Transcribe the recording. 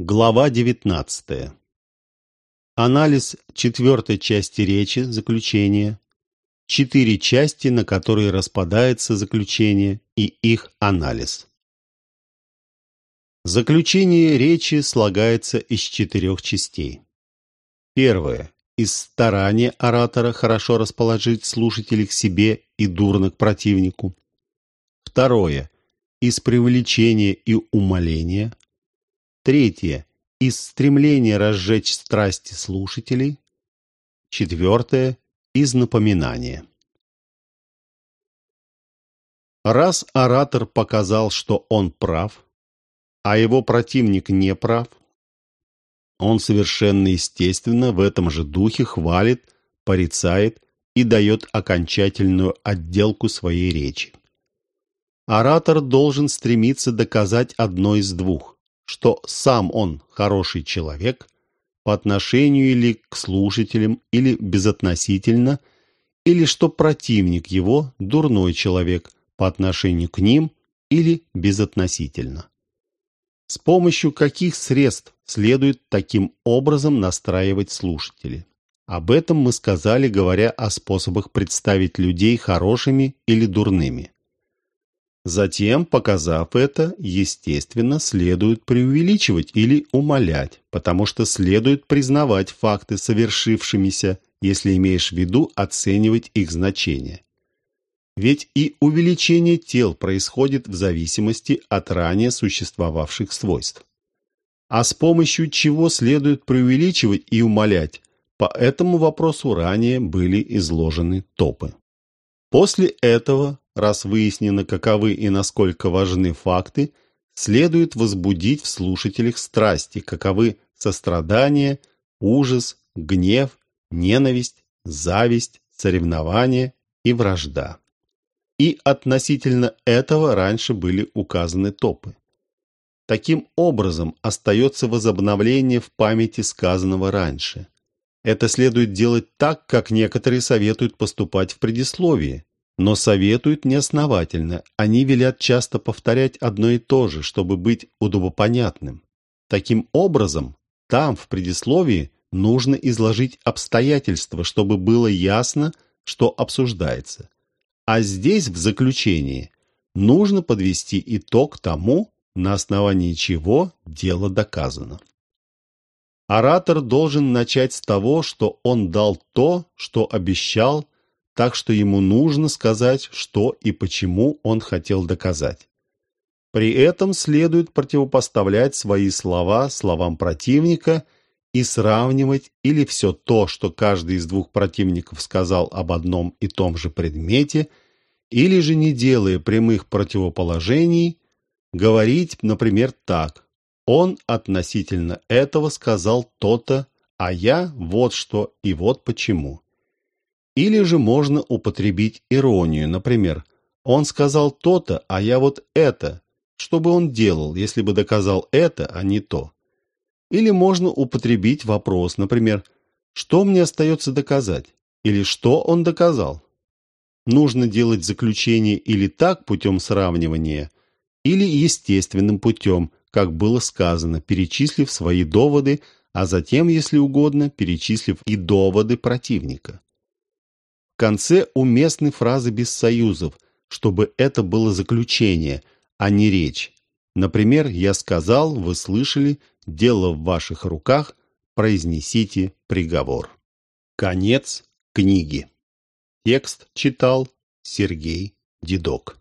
Глава 19. Анализ четвертой части речи, заключение. Четыре части, на которые распадается заключение и их анализ. Заключение речи слагается из четырех частей. Первое. Из старания оратора хорошо расположить слушателей к себе и дурно к противнику. Второе. Из привлечения и умоления – Третье. Из стремления разжечь страсти слушателей. Четвертое. Из напоминания. Раз оратор показал, что он прав, а его противник не прав, он совершенно естественно в этом же духе хвалит, порицает и дает окончательную отделку своей речи. Оратор должен стремиться доказать одно из двух что сам он хороший человек по отношению или к слушателям, или безотносительно, или что противник его дурной человек по отношению к ним или безотносительно. С помощью каких средств следует таким образом настраивать слушателей? Об этом мы сказали, говоря о способах представить людей хорошими или дурными. Затем, показав это, естественно, следует преувеличивать или умалять, потому что следует признавать факты совершившимися, если имеешь в виду оценивать их значение. Ведь и увеличение тел происходит в зависимости от ранее существовавших свойств. А с помощью чего следует преувеличивать и умалять, по этому вопросу ранее были изложены топы. После этого раз выяснено, каковы и насколько важны факты, следует возбудить в слушателях страсти, каковы сострадание, ужас, гнев, ненависть, зависть, соревнование и вражда. И относительно этого раньше были указаны топы. Таким образом, остается возобновление в памяти сказанного раньше. Это следует делать так, как некоторые советуют поступать в предисловии но советуют неосновательно. Они велят часто повторять одно и то же, чтобы быть удобопонятным. Таким образом, там, в предисловии, нужно изложить обстоятельства, чтобы было ясно, что обсуждается. А здесь, в заключении, нужно подвести итог тому, на основании чего дело доказано. Оратор должен начать с того, что он дал то, что обещал, так что ему нужно сказать, что и почему он хотел доказать. При этом следует противопоставлять свои слова словам противника и сравнивать или все то, что каждый из двух противников сказал об одном и том же предмете, или же, не делая прямых противоположений, говорить, например, так «Он относительно этого сказал то-то, а я вот что и вот почему». Или же можно употребить иронию, например, «Он сказал то-то, а я вот это». Что бы он делал, если бы доказал это, а не то? Или можно употребить вопрос, например, «Что мне остается доказать?» или «Что он доказал?» Нужно делать заключение или так путем сравнивания, или естественным путем, как было сказано, перечислив свои доводы, а затем, если угодно, перечислив и доводы противника конце уместны фразы без союзов, чтобы это было заключение, а не речь. Например, я сказал, вы слышали, дело в ваших руках, произнесите приговор. Конец книги. Текст читал Сергей Дедок.